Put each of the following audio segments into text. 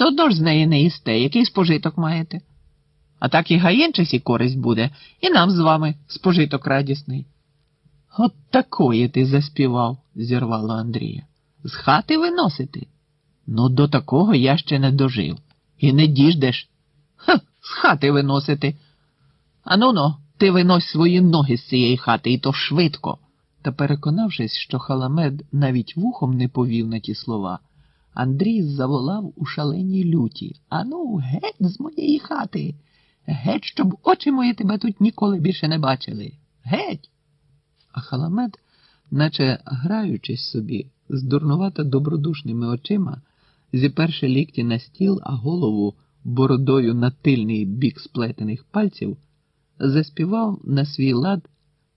Все одно ж з неї не їсте, який спожиток маєте. А так і гаєнчисі користь буде, і нам з вами спожиток радісний. От такої ти заспівав, зірвало Андрія. З хати виносити? Ну, до такого я ще не дожив. І не діждеш. Ха, з хати виносити. Ану но, ти винось свої ноги з цієї хати, і то швидко. Та переконавшись, що халамед навіть вухом не повів на ті слова, Андрій заволав у шаленій люті. Ану, геть з моєї хати. Геть, щоб очі мої тебе тут ніколи більше не бачили. Геть. А халамед, наче граючись собі, з дурнувато добродушними очима, зіперши лікті на стіл, а голову бородою на тильний бік сплетених пальців, заспівав на свій лад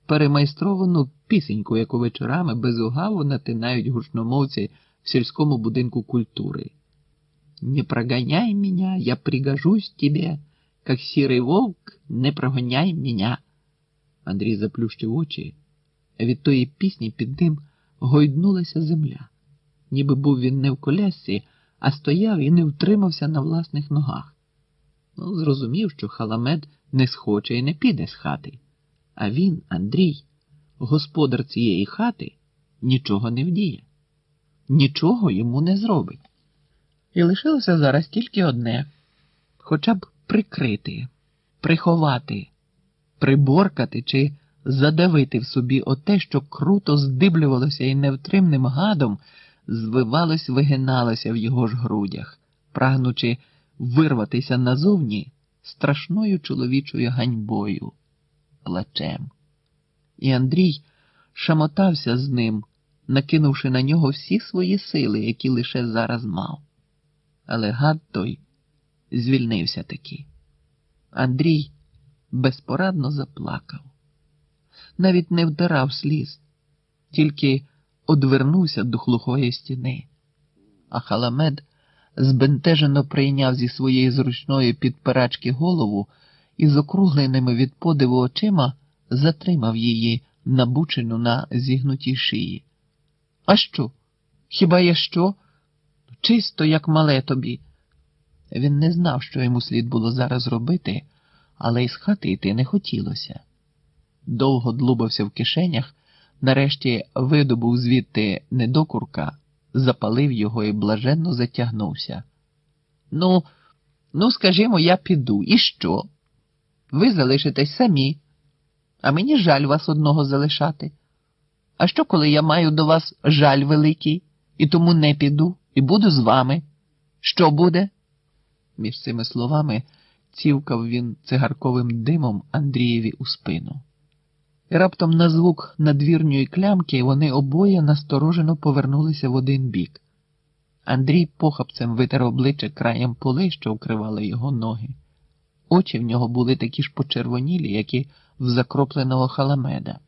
перемайстровану пісеньку, яку вечорами без угаву натинають гучномовці в сільському будинку культури. Не прогоняй меня, я пригожусь тебе, как сірий вовк, не прогоняй меня. Андрій заплющив очі, а від тої пісні під ним гойднулася земля. Ніби був він не в колясці, а стояв і не втримався на власних ногах. Ну, зрозумів, що халамед не схоче і не піде з хати. А він, Андрій, господар цієї хати, нічого не вдіє, нічого йому не зробить. І лишилося зараз тільки одне хоча б прикрити, приховати, приборкати чи задавити в собі оте, що круто здиблювалося і невтримним гадом звивалось, вигиналося в його ж грудях, прагнучи вирватися назовні страшною чоловічою ганьбою, плачем. І Андрій шамотався з ним, накинувши на нього всі свої сили, які лише зараз мав. Але гад той звільнився таки. Андрій безпорадно заплакав, навіть не вдирав сліз, тільки одвернувся до глухої стіни, а халамед збентежено прийняв зі своєї зручної підпирачки голову і з округленими від подиву очима затримав її, набучену на зігнутій шиї. А що? Хіба є що? Чисто, як мале тобі. Він не знав, що йому слід було зараз робити, але із хати йти не хотілося. Довго длубався в кишенях, нарешті видобув звідти недокурка, запалив його і блаженно затягнувся. Ну, ну, скажімо, я піду. І що? Ви залишитесь самі, а мені жаль вас одного залишати. А що, коли я маю до вас жаль великий, і тому не піду, і буду з вами? Що буде? Між цими словами цівкав він цигарковим димом Андрієві у спину. І раптом на звук надвірньої клямки вони обоє насторожено повернулися в один бік. Андрій похапцем витер обличчя краєм поли, що вкривали його ноги. Очі в нього були такі ж почервонілі, як і в закропленого халамеда.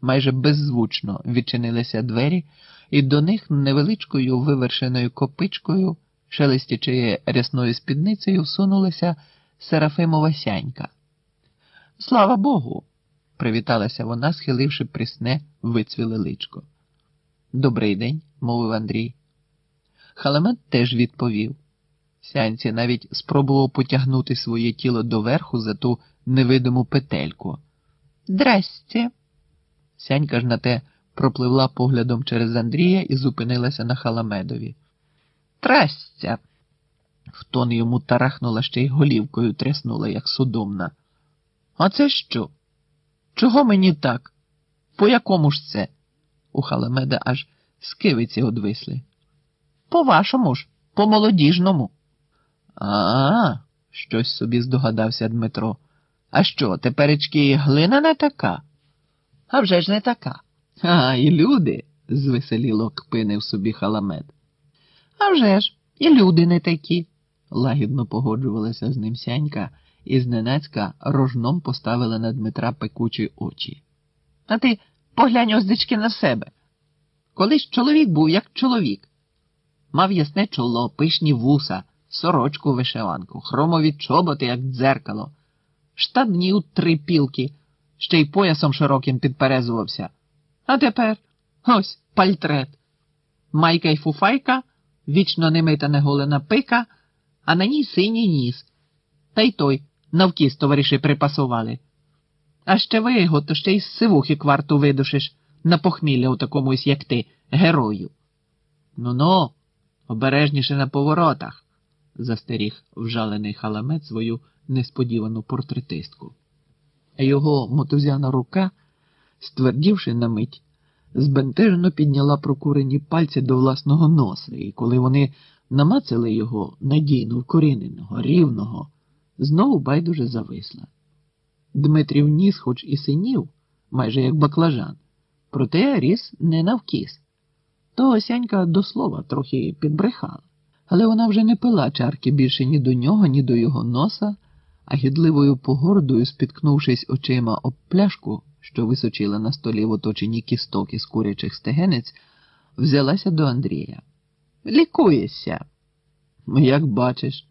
Майже беззвучно відчинилися двері, і до них невеличкою вивершеною копичкою, шелестячи рясною спідницею, всунулася Серафимова сянька. Слава Богу! привіталася вона, схиливши прісне вицвіле личко. Добрий день, мовив Андрій. Халамет теж відповів. Сянці навіть спробував потягнути своє тіло доверху за ту невидиму петельку. Здрасте. Сянька ж на те пропливла поглядом через Андрія і зупинилася на халамедові. Трастя. В тон йому тарахнула ще й голівкою тряснула, як судомна. А це що? Чого мені так? По якому ж це? У халамеда аж скивиці одвисли. По вашому ж, по молодіжному. А, щось собі здогадався Дмитро. А що, теперечки глина не така? А вже ж не така. А, і люди, звеселіло кпинив собі халамед. А вже ж, і люди не такі, лагідно погоджувалася з ним сянька і зненацька рожном поставила на Дмитра пекучі очі. А ти поглянь оздечки на себе. Колись чоловік був як чоловік. Мав ясне чоло, пишні вуса, сорочку вишиванку, хромові чоботи, як дзеркало, штанні у три пілки, ще й поясом широким підперезувався. А тепер ось пальтрет. Майка й фуфайка, вічно немита неголена пика, а на ній синій ніс. Та й той навкіс товариші припасували. А ще ви його, то ще й з сивухи кварту видушиш на похмілля у такомусь, як ти, герою. Ну-ну, обережніше на поворотах, застеріг вжалений халамет свою несподівану портретистку. А його мотузяна рука, ствердівши на мить, збентежено підняла прокурені пальці до власного носа, і коли вони намацали його надійно вкоріненого, рівного, знову байдуже зависла. Дмитрів ніс, хоч і синів, майже як баклажан, проте ріс не навкіс. То осянька до слова трохи підбрехала, але вона вже не пила чарки більше ні до нього, ні до його носа, а гідливою погордою, спіткнувшись очима об пляшку, що височила на столі в оточенні кісток із курячих стегенець, взялася до Андрія. Лікуєшся. Як бачиш,